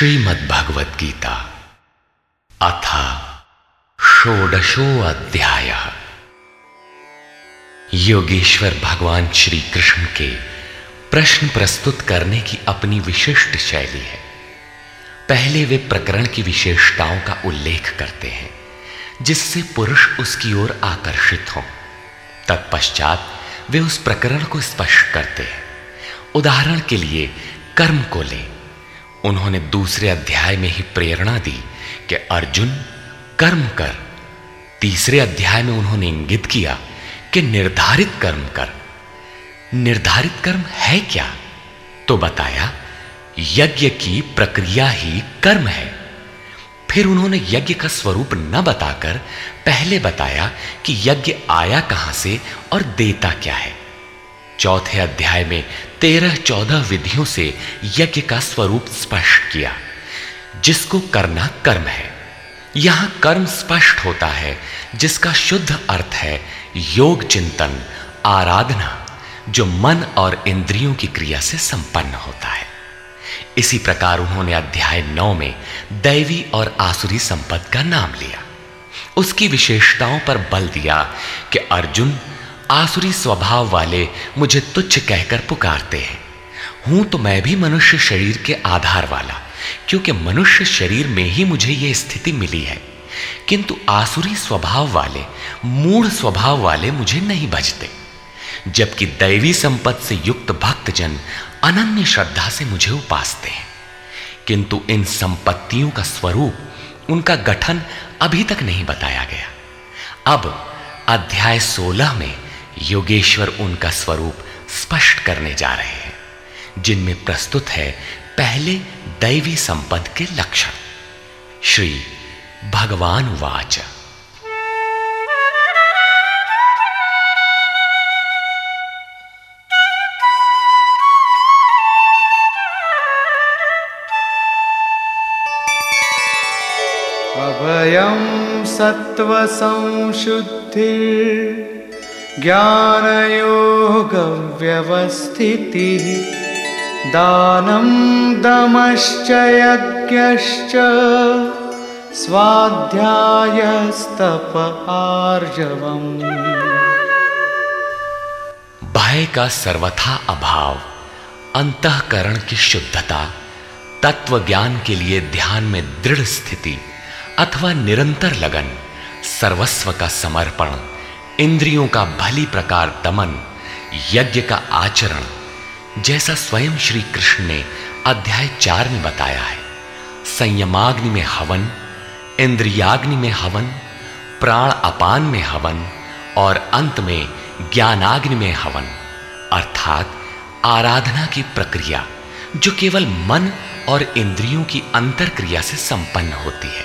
श्रीमद् भगवत गीता अथ षोडशो अध्याय योगेश्वर भगवान श्री कृष्ण के प्रश्न प्रस्तुत करने की अपनी विशिष्ट शैली है। पहले वे प्रकरण की विशेषताओं का उल्लेख करते हैं, जिससे पुरुष उसकी ओर आकर्षित हों। तत्पश्चात वे उस प्रकरण को स्पष्ट करते हैं। उदाहरण के लिए कर्म को ले। उन्होंने दूसरे अध्याय में ही प्रेरणा दी कि अर्जुन कर्म कर। तीसरे अध्याय में उन्होंने इंगित किया कि निर्धारित कर्म कर। निर्धारित कर्म है क्या? तो बताया, यज्ञ की प्रक्रिया ही कर्म है। फिर उन्होंने यज्ञ का स्वरूप न बताकर पहले बताया कि यज्ञ आया कहाँ से और देता क्या है। चौथे अध्याय में तेरह चौदह विधियों से यज्ञ का स्वरूप स्पष्ट किया, जिसको करना कर्म है। यहाँ कर्म स्पष्ट होता है, जिसका शुद्ध अर्थ है योग चिंतन, आराधना, जो मन और इंद्रियों की क्रिया से संपन्न होता है। इसी प्रकार उन्होंने अध्याय नौ में दैवी और आसुरी संपद का नाम लिया। उसकी विशेषताओं पर बल दिया कि अर्जुन आसुरी स्वभाव वाले मुझे तुच्छ कहकर पुकारते हैं। हूँ तो मैं भी मनुष्य शरीर के आधार वाला, क्योंकि मनुष्य शरीर में ही मुझे यह स्थिति मिली है। किंतु आसुरी स्वभाव वाले, मूढ़ स्वभाव वाले मुझे नहीं भजते। जबकि दैवी संपत्ति से युक्त भक्तजन अनन्य श्रद्धा से मुझे उपासते हैं। किंतु इन संपत्तियों का स्वरूप, उनका गठन अभी तक नहीं बताया गया। अब अध्याय 16 में योगेश्वर उनका स्वरूप स्पष्ट करने जा रहे हैं, जिनमें प्रस्तुत है पहले दैवी संपद के लक्षण। श्री भगवान वाच। सत्व अभयं सत्त्वसंशुद्धिर्ज्ञानयोगव्यवस्थितिः दानं दमश्च यज्ञश्च स्वाध्यायस्तप आर्जवम्। भय का सर्वथा अभाव, अंतकरण की शुद्धता तत्व ज्ञान के लिए ध्यान में दृढ़ स्थिति अथवा निरंतर लगन, सर्वस्व का समर्पण। इंद्रियों का भली प्रकार दमन, यज्ञ का आचरण, जैसा स्वयं श्री कृष्ण ने अध्याय चार में बताया है। संयमाग्नि में हवन, इंद्रियाग्नि में हवन, प्राण अपान में हवन और अंत में ज्ञानाग्नि में हवन, अर्थात आराधना की प्रक्रिया, जो केवल मन और इंद्रियों की अंतर क्रिया से संपन्न होती है।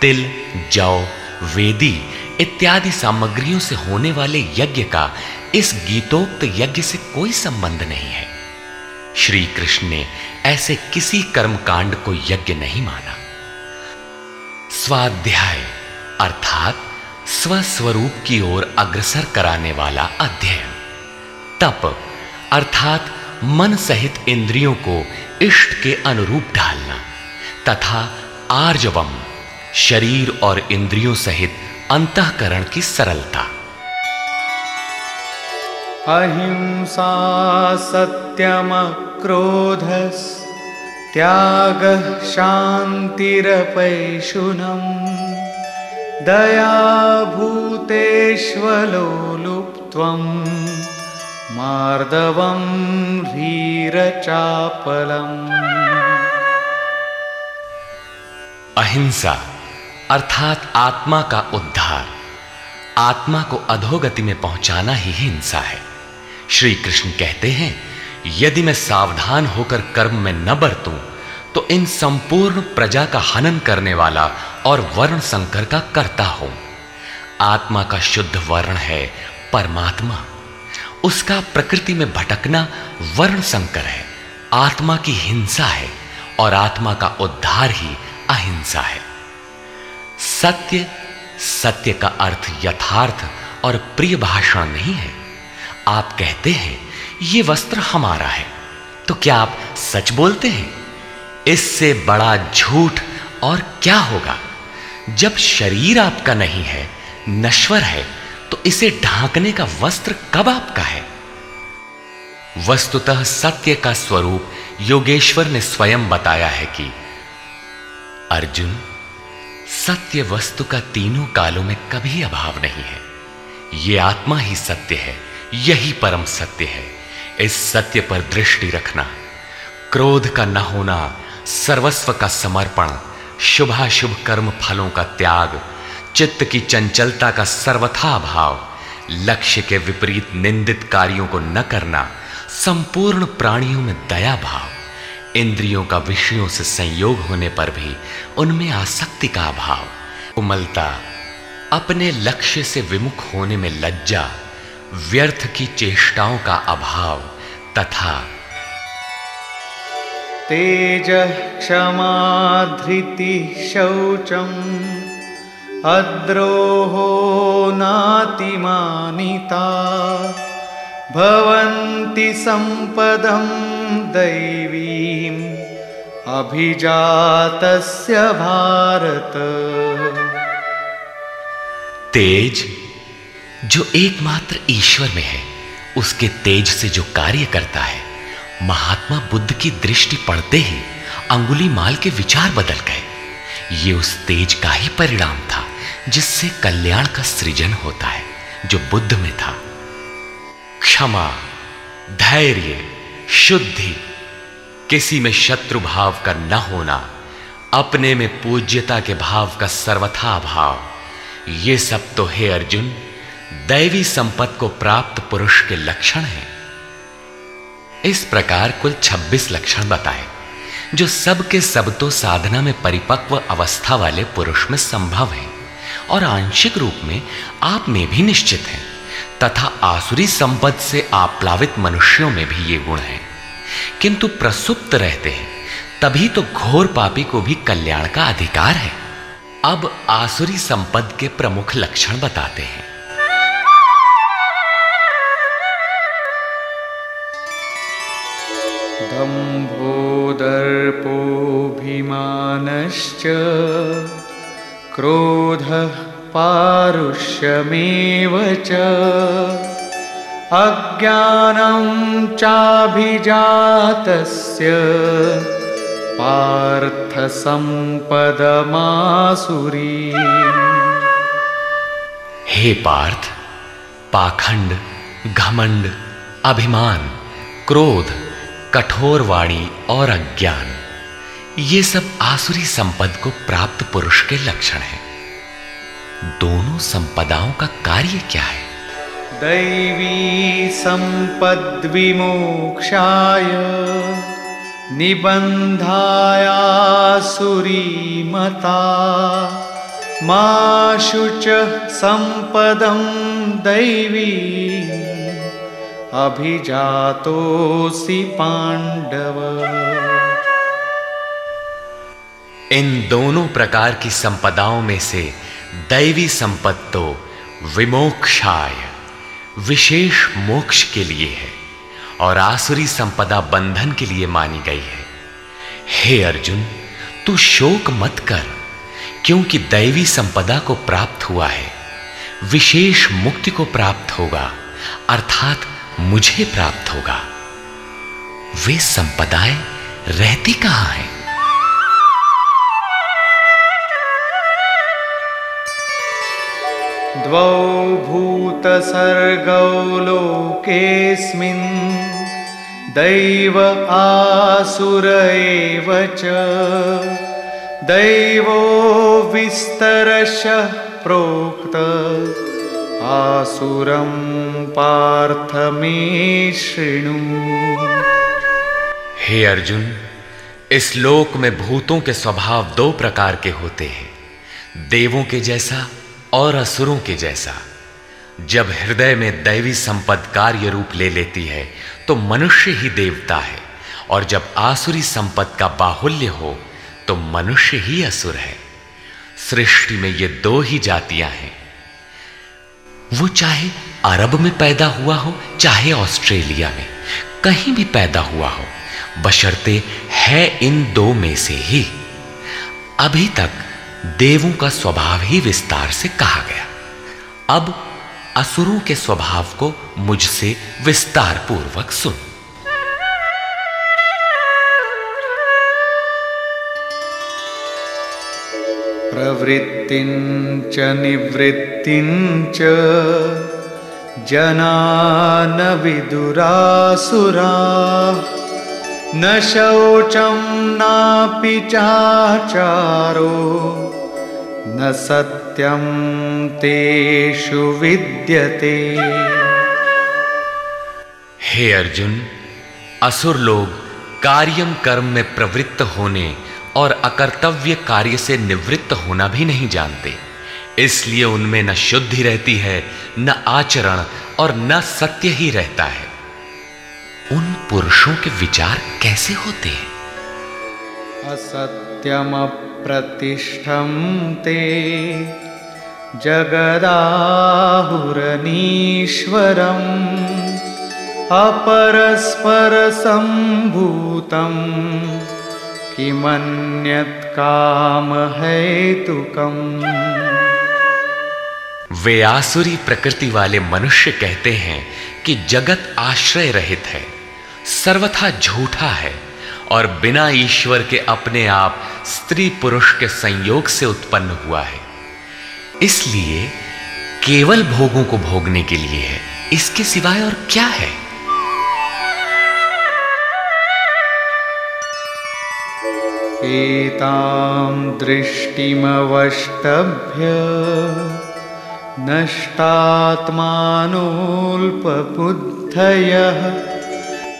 तिल, जौ, वेदी इत्यादि सामग्रियों से होने वाले यज्ञ का इस गीतोक्त यज्ञ से कोई संबंध नहीं है। श्री कृष्ण ने ऐसे किसी कर्म कांड को यज्ञ नहीं माना। स्वाध्याय, अर्थात स्वस्वरूप की ओर अग्रसर कराने वाला अध्ययन। तप, अर्थात मन सहित इंद्रियों को इष्ट के अनुरूप ढालना। तथा आर्जवम, शरीर और इंद्रियों सहित अंतकरण की सरलता। अहिंसा सत्यम क्रोधस त्यागः शान्तिरपैशुनम्। दया भूतेष्वलोलुप्त्वम् मार्दवं ह्रीरचापलम् अहिंसा। अर्थात आत्मा का उद्धार। आत्मा को अधोगति में पहुंचाना ही हिंसा है। श्री कृष्ण कहते हैं, यदि मैं सावधान होकर कर्म में न बरतूं तो इन संपूर्ण प्रजा का हनन करने वाला और वर्ण संकर का करता हूँ। आत्मा का शुद्ध वर्ण है परमात्मा। उसका प्रकृति में भटकना वर्ण संकर है। आत्मा की हिंसा है और आत्मा का उद्धार ही अहिंसा है। सत्य सत्य का अर्थ यथार्थ और प्रिय भाषण नहीं है। आप कहते हैं, ये वस्त्र हमारा है। तो क्या आप सच बोलते हैं? इससे बड़ा झूठ और क्या होगा? जब शरीर आपका नहीं है, नश्वर है तो इसे ढांकने का वस्त्र कब आपका है? वस्तुतः सत्य का स्वरूप योगेश्वर ने स्वयं बताया है कि अर्जुन सत्य वस्तु का तीनों कालों में कभी अभाव नहीं है। ये आत्मा ही सत्य है, यही परम सत्य है। इस सत्य पर दृष्टि रखना, क्रोध का न होना, सर्वस्व का समर्पण, शुभाशुभ कर्म फलों का त्याग, चित्त की चंचलता का सर्वथा भाव लक्ष्य के विपरीत निंदित कार्यों को न करना, संपूर्ण प्राणियों में दया भाव। इंद्रियों का विषयों से संयोग होने पर भी उनमें आसक्ति का अभाव। कोमलता, अपने लक्ष्य से विमुख होने में लज्जा, व्यर्थ की चेष्टाओं का अभाव तथा तेज क्षमा धृति शौचम, अद्रोहो नातिमानिता। भवन्ति सम्पदं दैवीम् अभिजातस्य भारत। तेज, जो एकमात्र ईश्वर में है, उसके तेज से जो कार्य करता है, महात्मा बुद्ध की दृष्टि पड़ते ही अंगुली माल के विचार बदल गए। ये उस तेज का ही परिणाम था, जिससे कल्याण का सृजन होता है, जो बुद्ध में था। क्षमा, धैर्य, शुद्धि। किसी में शत्रु भाव का न होना, अपने में पूज्यता के भाव का सर्वथा भाव ये सब तो हे अर्जुन, दैवी संपत्ति को प्राप्त पुरुष के लक्षण हैं। इस प्रकार कुल 26 लक्षण बताए, जो सब के सब तो साधना में परिपक्व अवस्था वाले पुरुष में संभव है और आंशिक रूप में आप में भी निश्चित हैं। तथा आसुरी संपद से आप्लावित मनुष्यों में भी ये गुण हैं। किंतु प्रसुप्त रहते हैं, तभी तो घोर पापी को भी कल्याण का अधिकार है। अब आसुरी संपद के प्रमुख लक्षण बताते हैं। दम्भोदर्पोऽभिमानश्च क्रोधः पारुष्यमेव च। अज्ञानं चाभिजातस्य पार्थसम्पदमासुरी। हे पार्थ पाखंड घमंड अभिमान, क्रोध कठोर वाणी और अज्ञान, ये सब आसुरी संपद को प्राप्त पुरुष के लक्षण हैं। दोनों संपदाओं का कार्य क्या है? दैवी सम्पद्विमोक्षाय निबन्धायासुरीमता मा शुच सम्पदं दैवी अभिजातोऽसि पांडव इन दोनों प्रकार की संपदाओं में से दैवी संपत्ति विमोक्षाय, विशेष मोक्ष के लिए है और आसुरी संपदा बंधन के लिए मानी गई है। हे अर्जुन, तू शोक मत कर, क्योंकि दैवी संपदा को प्राप्त हुआ है, विशेष मुक्ति को प्राप्त होगा, अर्थात मुझे प्राप्त होगा। वे संपदाएँ रहती कहाँ हैं? द्वौ भूतसर्गौ लोकेऽस्मिन् दैव आसुर एव च दैवो विस्तरशः प्रोक्त आसुरं पार्थ मे शृणु। हे अर्जुन, इस लोक में भूतों के स्वभाव दो प्रकार के होते हैं। देवों के जैसा और असुरों के जैसा। जब हृदय में दैवी संपद कार्य रूप ले लेती है तो मनुष्य ही देवता है, और जब आसुरी संपद का बाहुल्य हो तो मनुष्य ही असुर है। सृष्टि में ये दो ही जातियाँ हैं। वो चाहे अरब में पैदा हुआ हो, चाहे ऑस्ट्रेलिया में, कहीं भी पैदा हुआ हो, बशर्ते है इन दो में से ही। अभी तक देवों का स्वभाव ही विस्तार से कहा गया। अब असुरों के स्वभाव को मुझसे विस्तार पूर्वक सुन। प्रवृत्तिञ्च निवृत्तिञ्च जना न विदुरासुरा न शौचं नापि चाचारो। न सत्यं तेषु विद्यते। हे अर्जुन असुर लोग कार्यम कर्म में प्रवृत्त होने और अकर्तव्य कार्य से निवृत्त होना भी नहीं जानते। इसलिए उनमें न शुद्धि रहती है न आचरण और न सत्य ही रहता है। उन पुरुषों के विचार कैसे होते हैं? असत्यम प्रतिष्ठम ते जगदाहुरनीश्वरम् अपरस्पर किमन्यत् काम हेतुकम वे आसुरी प्रकृति वाले मनुष्य कहते हैं कि जगत आश्रय रहित है, सर्वथा झूठा है। और बिना ईश्वर के अपने आप स्त्री पुरुष के संयोग से उत्पन्न हुआ है। इसलिए केवल भोगों को भोगने के लिए है। इसके सिवाय और क्या है? एतां दृष्टिमवष्टभ्य नष्टात्मानोऽल्पबुद्धयः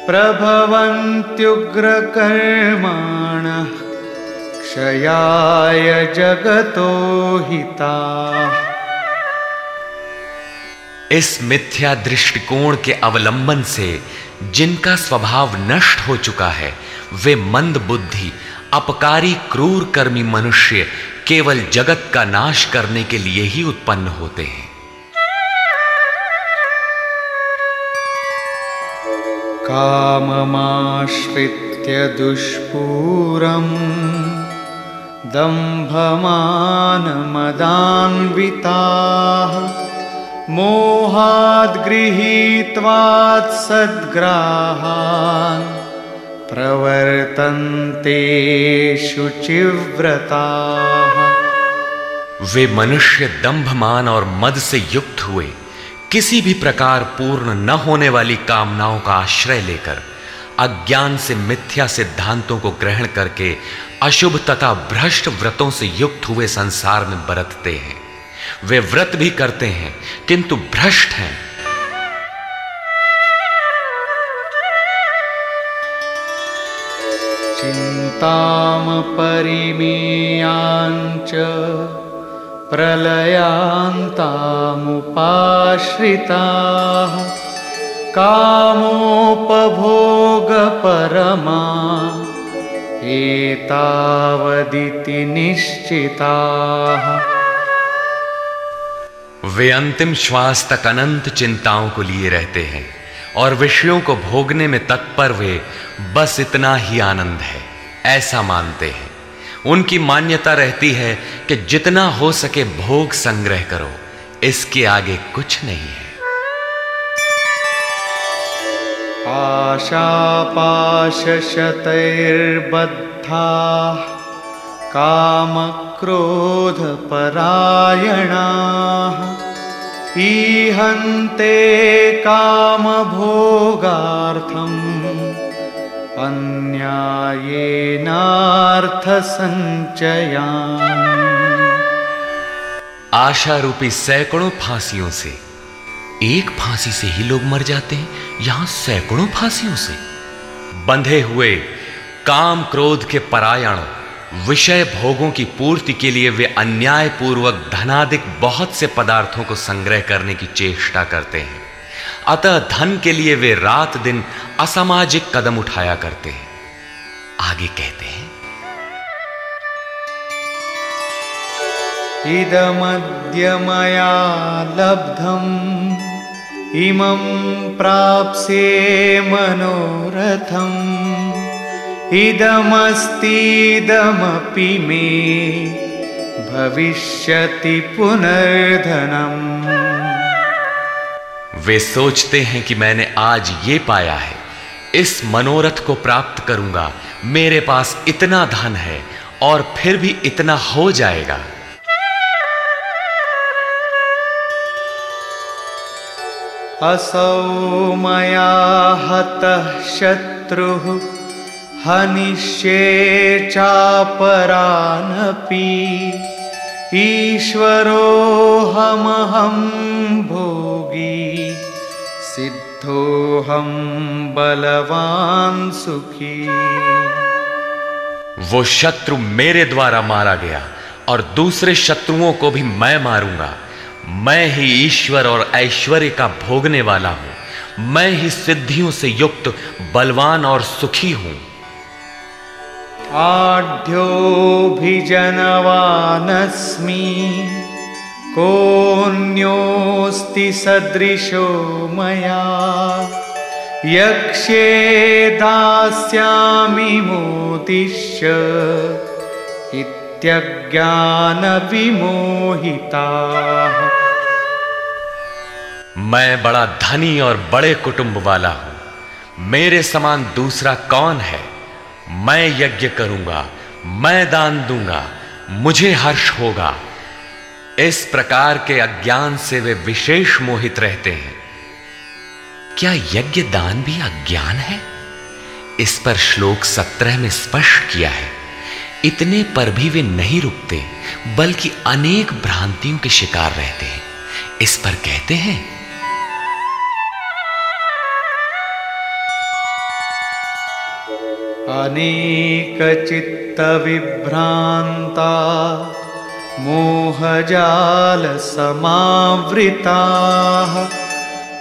प्रभवन्त्युग्रकर्माणः क्षयाय जगतो हिताः। इस मिथ्या दृष्टिकोण के अवलंबन से जिनका स्वभाव नष्ट हो चुका है, वे मंद बुद्धि, अपकारी क्रूर कर्मी मनुष्य केवल जगत का नाश करने के लिए ही उत्पन्न होते हैं। काममाश्रित्य दुष्पूरम् दम्भमानमदान्विताः मोहाद् गृहीत्वात् सद्ग्राहान् प्रवर्तन्ते शुचिव्रताः। वे मनुष्य दंभमान और मद से युक्त हुए। किसी भी प्रकार पूर्ण न होने वाली कामनाओं का आश्रय लेकर, अज्ञान से मिथ्या सिद्धांतों को ग्रहण करके अशुभ तथा भ्रष्ट व्रतों से युक्त हुए संसार में बरतते हैं। वे व्रत भी करते हैं, किंतु भ्रष्ट हैं। चिन्तामपरिमेयाञ्च प्रलयान्तामुपाश्रिताः। कामोपभोगपरमा एतावदिति निश्चिताः। वे अंतिम श्वास तक अनंत चिंताओं को लिए रहते हैं और विषयों को भोगने में तत्पर वे बस इतना ही आनंद है, ऐसा मानते हैं। उनकी मान्यता रहती है कि जितना हो सके भोग संग्रह करो। इसके आगे कुछ नहीं है। आशापाशशतैर्बद्धाः कामक्रोधपरायणाः ईहन्ते कामभोगार्थम् अन्यायेनार्थसञ्चयान् आशा रूपी सैकड़ों फांसियों से, एक फांसी से ही लोग मर जाते हैं, यहाँ सैकड़ों फांसियों से। बंधे हुए काम क्रोध के परायण, विषय भोगों की पूर्ति के लिए वे अन्याय पूर्वक धनाधिक बहुत से पदार्थों को संग्रह करने की चेष्टा करते हैं। अतः धन के लिए वे रात दिन असामाजिक कदम उठाया करते हैं। आगे कहते हैं इदमद्य मया लब्धम्। इमं प्राप्स्ये मनोरथम्। इदमस्तीदमपि मे भविष्यति पुनर्धनम्। वे सोचते हैं कि मैंने आज ये पाया है। इस मनोरथ को प्राप्त करूँगा। मेरे पास इतना धन है और फिर भी इतना हो जाएगा। असौ मया हतः शत्रुः, हनिष्ये चापरानपि। ईश्वरोऽहमहं भोगी, सिद्धोऽहं बलवान् सुखी। वो शत्रु मेरे द्वारा मारा गया और दूसरे शत्रुओं को भी मैं मारूँगा। मैं ही ईश्वर और ऐश्वर्य का भोगने वाला हूँ। मैं ही सिद्धियों से युक्त, बलवान और सुखी हूँ। आढ्योऽभिजनवानस्मि कोऽन्योऽस्ति सदृशो मया। यक्ष्ये दास्यामि मोदिश्य इत्यज्ञानविमोहिताः। मैं बड़ा धनी और बड़े कुटुंब वाला हूँ। मेरे समान दूसरा कौन है? मैं यज्ञ करूँगा, मैं दान दूँगा, मुझे हर्ष होगा। इस प्रकार के अज्ञान से वे विशेष मोहित रहते हैं। क्या यज्ञ दान भी अज्ञान है? इस पर श्लोक सत्रह में स्पष्ट किया है। इतने पर भी वे नहीं रुकते, बल्कि अनेक भ्रांतियों के शिकार रहते हैं। इस पर कहते हैं अनेकचित्तविभ्रान्ता, मोहजालसमावृताः,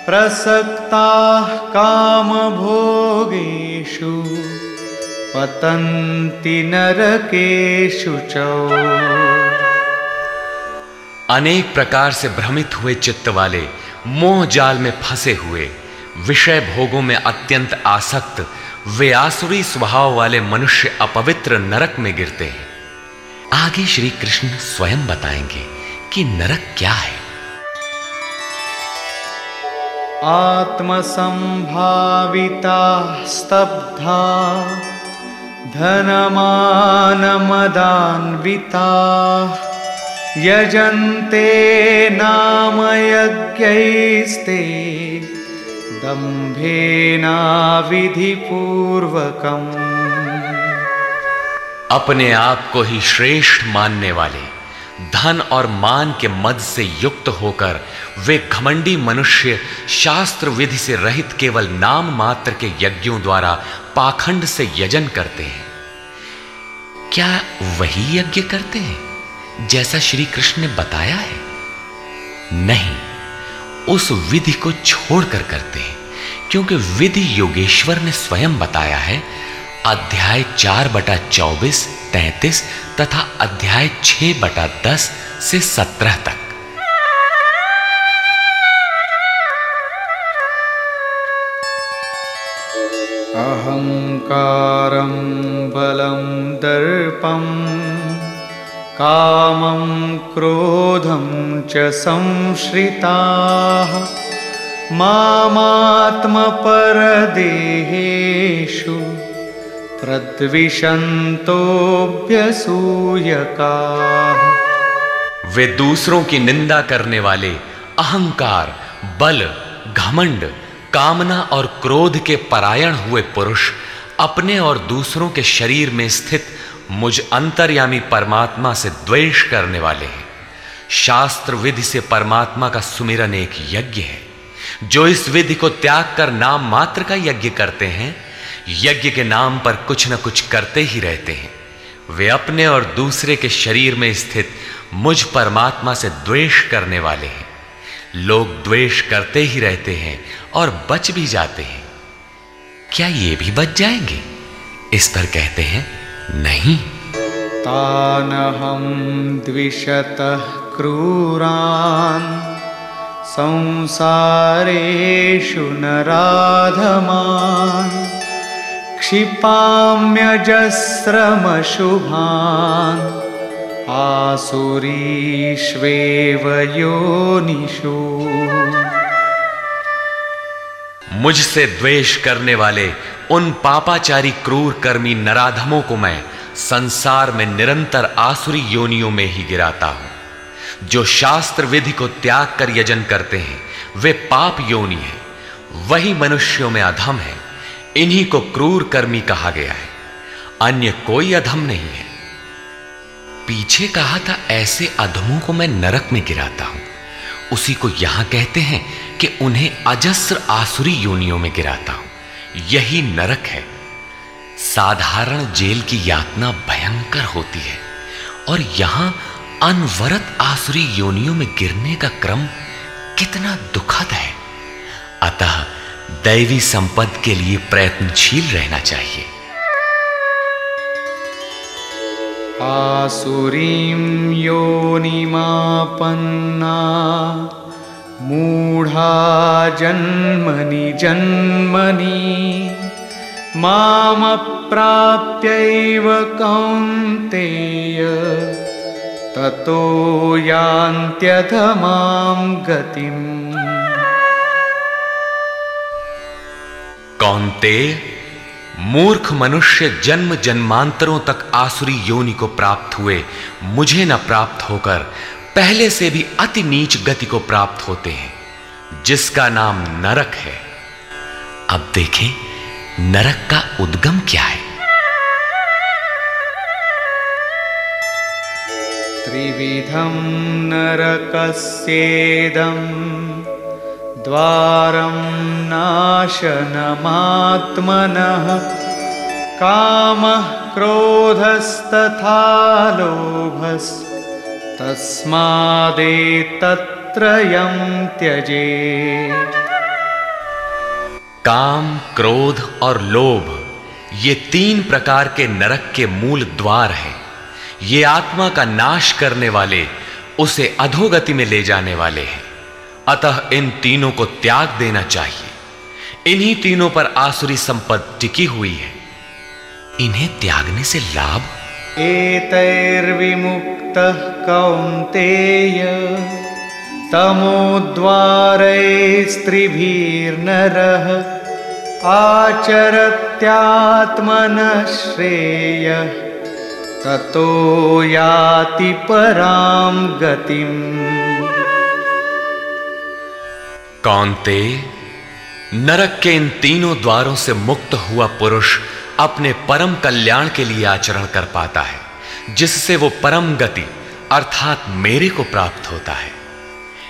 प्रसक्ताः कामभोगेषु, पतन्ति नरकेषु च। अनेक प्रकार से भ्रमित हुए चित्त वाले मोह जाल में फंसे हुए, विषय भोगों में अत्यंत आसक्त वे आसुरी स्वभाव वाले मनुष्य अपवित्र नरक में गिरते हैं। आगे श्री कृष्ण स्वयं बताएँगे कि नरक क्या है। आत्मसम्भाविता स्तब्धा, धनमानमदान्विताः, यजन्ते नाम यज्ञैस्ते दम्भेनाविधिपूर्वकम् अपने आप को ही श्रेष्ठ मानने वाले, धन और मान के मद से युक्त होकर वे घमंडी मनुष्य शास्त्र विधि से रहित केवल नाम मात्र के यज्ञों द्वारा पाखंड से यजन करते हैं। क्या वही यज्ञ करते हैं जैसा श्री कृष्ण ने बताया है? नहीं, उस विधि को छोड़कर करते हैं। क्योंकि विधि योगेश्वर ने स्वयं बताया है, अध्याय चार बटा चौबीस, तैतीस तथा अध्याय छह बटा दस से सत्रह तक। अहङ्कारं बलं दर्पं, कामं क्रोधं च संश्रिताः। मामात्मपरदेहेषु प्रद्विषन्तोऽभ्यसूयकाः वे दूसरों की निंदा करने वाले अहंकार, बल, घमंड, कामना और क्रोध के परायण हुए पुरुष अपने और दूसरों के शरीर में स्थित मुझ अंतर्यामी परमात्मा से द्वेष करने वाले हैं। शास्त्र विधि से परमात्मा का सुमिरन एक यज्ञ है। जो इस विधि को त्याग कर नाम मात्र का यज्ञ करते हैं, यज्ञ के नाम पर कुछ न कुछ करते ही रहते हैं। वे अपने और दूसरे के शरीर में स्थित मुझ परमात्मा से द्वेष करने वाले हैं। लोग द्वेष करते ही रहते हैं और बच भी जाते हैं। क्या ये भी बच जाएँगे? इस पर कहते हैं, नहीं। तानहं द्विषतः क्रूरान्। संसारेषु नराधमान् क्षिपाम्यजस्रमशुभान् आसुरीष्वेव योनिषु मुझसे द्वेष करने वाले उन पापाचारी क्रूर कर्मी नराधमों को मैं संसार में निरंतर आसुरी योनियों में ही गिराता हूँ। जो शास्त्र विधि को त्याग कर यजन करते हैं, वे पाप योनि है। वही मनुष्यों में अधम है। इन्हीं को क्रूर कर्मी कहा गया है। अन्य कोई अधम नहीं है। पीछे कहा था, ऐसे अधमों को मैं नरक में गिराता हूँ। उसी को यहाँ कहते हैं कि उन्हें अजस्र आसुरी योनियों में गिराता हूँ। यही नरक है। साधारण जेल की यातना भयंकर होती है। और यहाँ अनवरत आसुरी योनियों में गिरने का क्रम कितना दुखद है। अतः दैवी संपद के लिए प्रयत्नशील रहना चाहिए। आसुरीं योनिमापन्ना, मूढा जन्मनि जन्मनि, मामप्राप्यैव कौन्तेय। ततो यान्त्यधमां गतिम्। कौन्तेय मूर्ख मनुष्य जन्म जन्मांतरों तक आसुरी योनि को प्राप्त हुए, मुझे न प्राप्त होकर पहले से भी अति नीच गति को प्राप्त होते हैं, जिसका नाम नरक है। अब देखें, नरक का उद्गम क्या है? त्रिविधं नरकस्येदम् द्वारं नाशनमात्मनः कामः क्रोधस्तथा लोभस्तस्मादेतत्त्रयं त्यजे काम, क्रोध और लोभ, ये तीन प्रकार के नरक के मूल द्वार हैं। ये आत्मा का नाश करने वाले उसे अधोगति में ले जाने वाले हैं। अतः इन तीनों को त्याग देना चाहिए। इन्हीं तीनों पर आसुरी संपद टिकी हुई है। इन्हें त्यागने से लाभ? एतैर्विमुक्तः कौन्तेय। तमोद्वारैस्त्रिभिर्नरः आचरत्यात्मनः श्रेयः। ततो याति परां गतिम्। कौनते नरक के इन तीनों द्वारों से मुक्त हुआ पुरुष अपने परम कल्याण के लिए आचरण कर पाता है, जिससे वो परम गति अर्थात मेरे को प्राप्त होता है।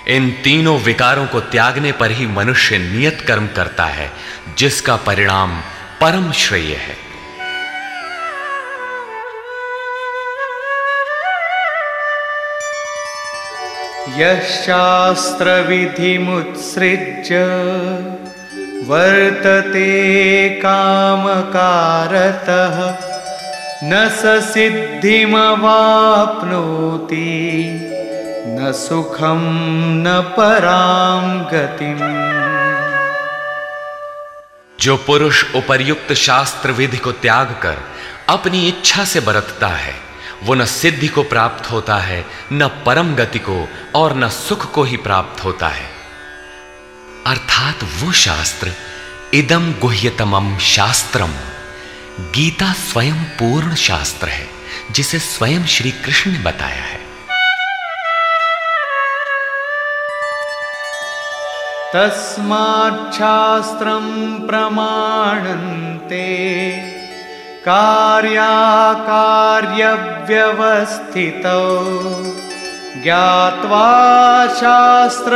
इन तीनों विकारों को त्यागने पर ही मनुष्य नियत कर्म करता है, जिसका परिणाम परम श्रेय है। यशास्त्रविधिमुत्सृज्य वर्तते कामकारतः। न स सिद्धिमवाप्नोति, न सुखं, न परां गतिम्। जो पुरुष उपर्युक्त शास्त्र विधि को त्याग कर अपनी इच्छा से बरतता है वो न सिद्धि को प्राप्त होता है, न परम गति को और न सुख को ही प्राप्त होता है। अर्थात वो शास्त्र इदम गुह्यतमम शास्त्रम। गीता स्वयं पूर्ण शास्त्र है, जिसे स्वयं श्री कृष्ण ने बताया है। तस्माच्छास्त्रं प्रमाणन्ते। कार्याकार्यव्यवस्थितौ। ज्ञात्वा शास्त्रविधानोक्तं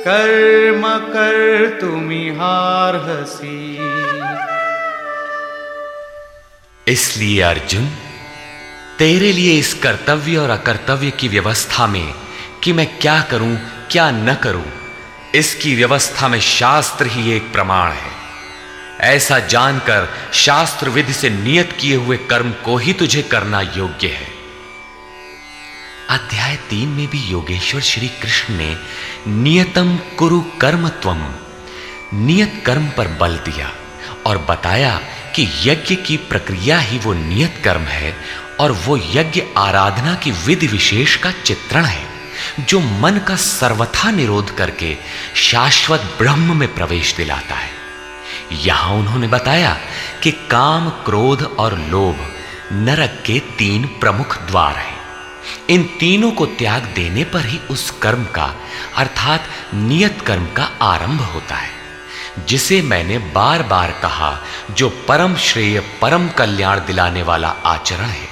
कर्म कर्तुमिहार्हसि। इसलिए अर्जुन, तेरे लिए इस कर्तव्य और अकर्तव्य की व्यवस्था में कि मैं क्या करूँ, क्या न करूँ, इसकी व्यवस्था में शास्त्र ही एक प्रमाण है। ऐसा जानकर शास्त्र विधि से नियत किए हुए कर्म को ही तुझे करना योग्य है। अध्याय तीन में भी योगेश्वर श्री कृष्ण ने नियतम कुरु कर्म त्वम नियत कर्म पर बल दिया और बताया कि यज्ञ की प्रक्रिया ही वो नियत कर्म है और वो यज्ञ आराधना की विधि विशेष का चित्रण है, जो मन का सर्वथा निरोध करके शाश्वत ब्रह्म में प्रवेश दिलाता है। यहाँ उन्होंने बताया कि काम, क्रोध और लोभ नरक के तीन प्रमुख द्वार हैं। इन तीनों को त्याग देने पर ही उस कर्म का, अर्थात नियत कर्म का आरंभ होता है, जिसे मैंने बार बार कहा, जो परम श्रेय, परम कल्याण दिलाने वाला आचरण है।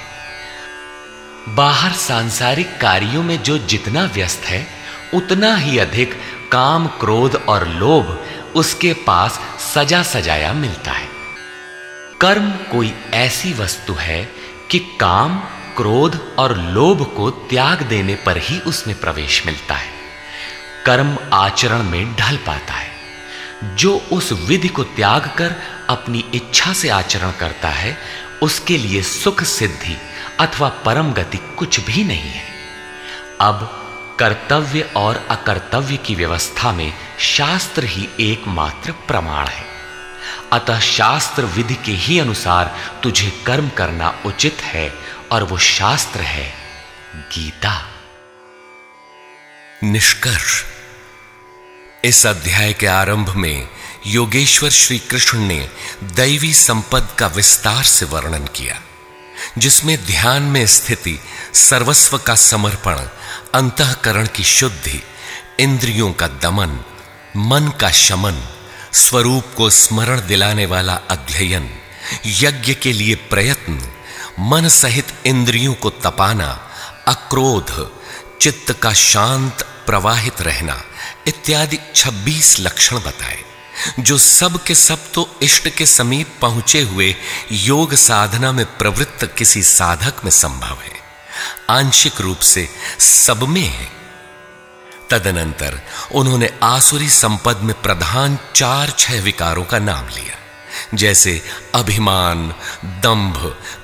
बाहर सांसारिक कार्यों में जो जितना व्यस्त है, उतना ही अधिक काम, क्रोध और लोभ उसके पास सजा सजाया मिलता है। कर्म कोई ऐसी वस्तु है कि काम, क्रोध और लोभ को त्याग देने पर ही उसमें प्रवेश मिलता है। कर्म आचरण में ढल पाता है। जो उस विधि को त्याग कर अपनी इच्छा से आचरण करता है, उसके लिए सुख सिद्धि अथवा परम गति कुछ भी नहीं है। अब कर्तव्य और अकर्तव्य की व्यवस्था में शास्त्र ही एकमात्र प्रमाण है। अतः शास्त्र विधि के ही अनुसार तुझे कर्म करना उचित है और वो शास्त्र है गीता। निष्कर्ष। इस अध्याय के आरंभ में योगेश्वर श्री कृष्ण ने दैवी संपद का विस्तार से वर्णन किया, जिसमें ध्यान में स्थिति सर्वस्व का समर्पण अंतकरण की शुद्धि, इंद्रियों का दमन, मन का शमन, स्वरूप को स्मरण दिलाने वाला अध्ययन, यज्ञ के लिए प्रयत्न, मन सहित इंद्रियों को तपाना, अक्रोध, चित्त का शांत, प्रवाहित रहना, इत्यादि 26 लक्षण बताए, जो सब के सब तो इष्ट के समीप पहुँचे हुए योग साधना में प्रवृत्त किसी साधक में संभव है। आंशिक रूप से सब में है। तदनंतर उन्होंने आसुरी संपद में प्रधान चार छह विकारों का नाम लिया, जैसे अभिमान, दंभ,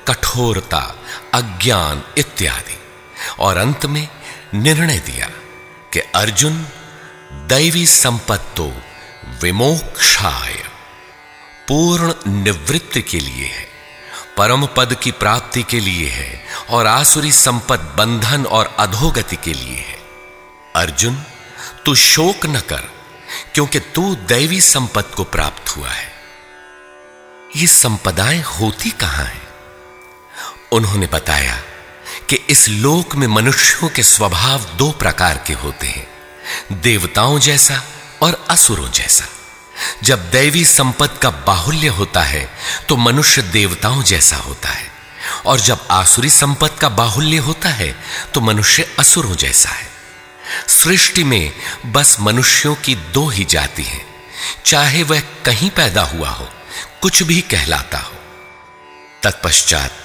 कठोरता, अज्ञान इत्यादि, और अंत में निर्णय दिया कि अर्जुन दैवी संपद तो विमोक्षाय, पूर्ण निवृत्ति के लिए है। परम पद की प्राप्ति के लिए है और आसुरी संपद बंधन और अधोगति के लिए है। अर्जुन, तू शोक न कर, क्योंकि तू दैवी संपत्ति को प्राप्त हुआ है। ये संपदाएँ होती कहाँ हैं? उन्होंने बताया कि इस लोक में मनुष्यों के स्वभाव दो प्रकार के होते हैं, देवताओं जैसा और असुरों जैसा। जब दैवी संपत्ति का बाहुल्य होता है तो मनुष्य देवताओं जैसा होता है। और जब आसुरी संपत्ति का बाहुल्य होता है तो मनुष्य असुरों जैसा है। सृष्टि में बस मनुष्यों की दो ही जाति हैं। चाहे वह कहीं पैदा हुआ हो, कुछ भी कहलाता हो। तत्पश्चात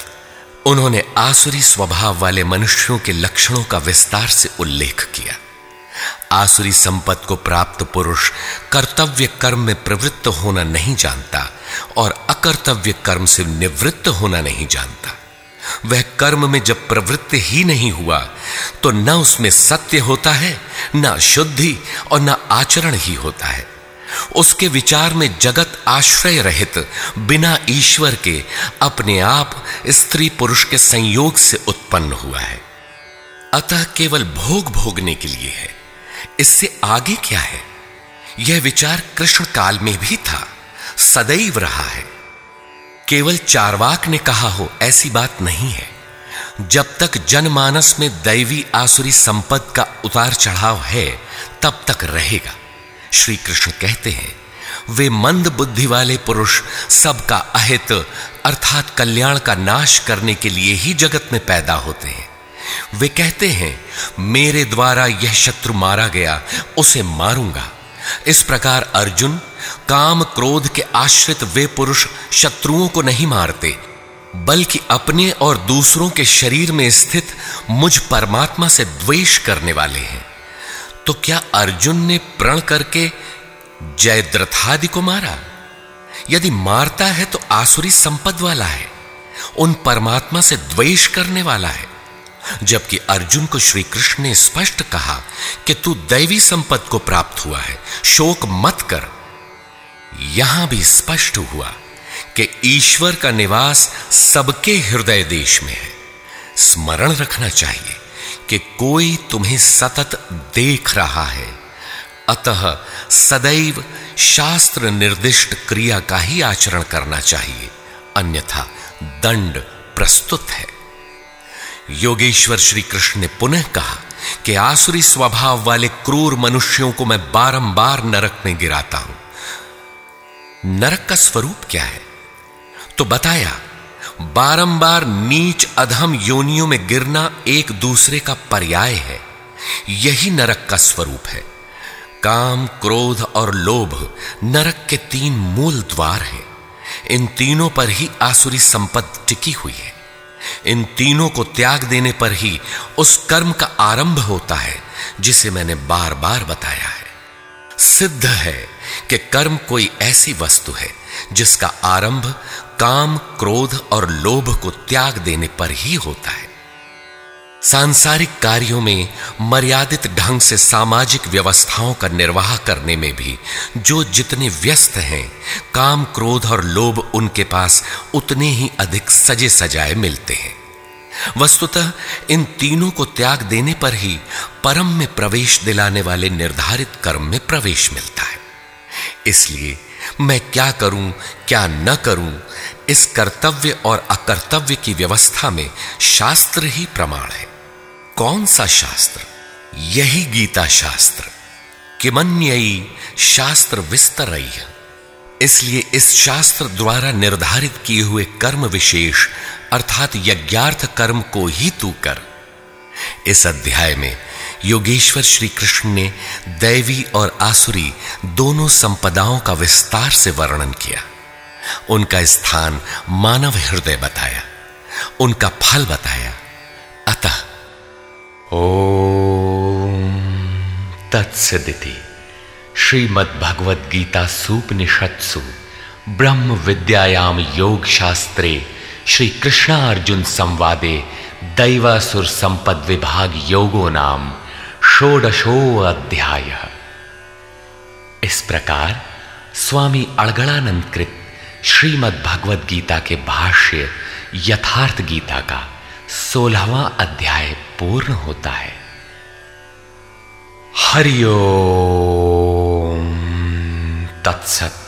उन्होंने आसुरी स्वभाव वाले मनुष्यों के लक्षणों का विस्तार से उल्लेख किया। आसुरी संपत्ति को प्राप्त पुरुष कर्तव्य कर्म में प्रवृत्त होना नहीं जानता और अकर्तव्य कर्म से निवृत्त होना नहीं जानता। वह कर्म में जब प्रवृत्त ही नहीं हुआ तो न उसमें सत्य होता है, न शुद्धि और न आचरण ही होता है। उसके विचार में जगत आश्रय रहित, बिना ईश्वर के अपने आप स्त्री पुरुष के संयोग से उत्पन्न हुआ है। अतः केवल भोग भोगने के लिए है। इससे आगे क्या है? यह विचार कृष्ण काल में भी था, सदैव रहा है। केवल चारवाक ने कहा हो, ऐसी बात नहीं है। जब तक जनमानस में दैवी आसुरी संपद का उतार चढ़ाव है, तब तक रहेगा। श्री कृष्ण कहते हैं, वे मंद बुद्धि वाले पुरुष सबका अहित, अर्थात कल्याण का नाश करने के लिए ही जगत में पैदा होते हैं। वे कहते हैं, मेरे द्वारा यह शत्रु मारा गया, उसे मारूँगा। इस प्रकार अर्जुन काम क्रोध के आश्रित वे पुरुष शत्रुओं को नहीं मारते, बल्कि अपने और दूसरों के शरीर में स्थित मुझ परमात्मा से द्वेष करने वाले हैं। तो क्या अर्जुन ने प्रण करके जयद्रथादि को मारा? यदि मारता है तो आसुरी संपद वाला है, उन परमात्मा से द्वेष करने वाला है। जबकि अर्जुन को श्री कृष्ण ने स्पष्ट कहा कि तू दैवी संपत्ति को प्राप्त हुआ है। शोक मत कर। यहाँ भी स्पष्ट हुआ कि ईश्वर का निवास सबके हृदय देश में है। स्मरण रखना चाहिए कि कोई तुम्हें सतत देख रहा है। अतः सदैव शास्त्र निर्दिष्ट क्रिया का ही आचरण करना चाहिए। अन्यथा दंड प्रस्तुत है। योगेश्वर श्री कृष्ण ने पुनः कहा कि आसुरी स्वभाव वाले क्रूर मनुष्यों को मैं बारंबार नरक में गिराता हूँ। नरक का स्वरूप क्या है? तो बताया, बारंबार नीच अधम योनियों में गिरना एक दूसरे का पर्याय है। यही नरक का स्वरूप है। काम, क्रोध और लोभ नरक के तीन मूल द्वार हैं। इन तीनों पर ही आसुरी संपत्ति टिकी हुई है। इन तीनों को त्याग देने पर ही उस कर्म का आरंभ होता है, जिसे मैंने बार बार बताया है। सिद्ध है कि कर्म कोई ऐसी वस्तु है, जिसका आरंभ काम, क्रोध और लोभ को त्याग देने पर ही होता है। सांसारिक कार्यों में मर्यादित ढंग से सामाजिक व्यवस्थाओं का निर्वाह करने में भी जो जितने व्यस्त हैं, काम क्रोध और लोभ उनके पास उतने ही अधिक सजे सजाए मिलते हैं। वस्तुतः इन तीनों को त्याग देने पर ही परम में प्रवेश दिलाने वाले निर्धारित कर्म में प्रवेश मिलता है। इसलिए मैं क्या करूँ, क्या न करूँ, इस कर्तव्य और अकर्तव्य की व्यवस्था में शास्त्र ही प्रमाण है। कौन सा शास्त्र? यही गीता शास्त्र। किमन्ययी शास्त्र विस्तर। इसलिए इस शास्त्र द्वारा निर्धारित किए हुए कर्म विशेष, अर्थात यज्ञार्थ कर्म को ही तू कर। इस अध्याय में योगेश्वर श्री कृष्ण ने दैवी और आसुरी दोनों संपदाओं का विस्तार से वर्णन किया। उनका स्थान मानव हृदय बताया, उनका फल बताया। अतः ओम तत्सदिति। श्रीमद्भगवद गीता सूपनिषत्सु ब्रह्म विद्यायाम योग शास्त्रे श्री कृष्णार्जुन संवादे दैवासुर संपद विभाग योगो नाम षोडशो अध्याय इस प्रकार स्वामी अड़गड़ानंद कृत श्रीमद् भगवद गीता के भाष्य यथार्थ गीता का सोलहवा अध्याय पूर्ण होता है। हरिओम तत्सत।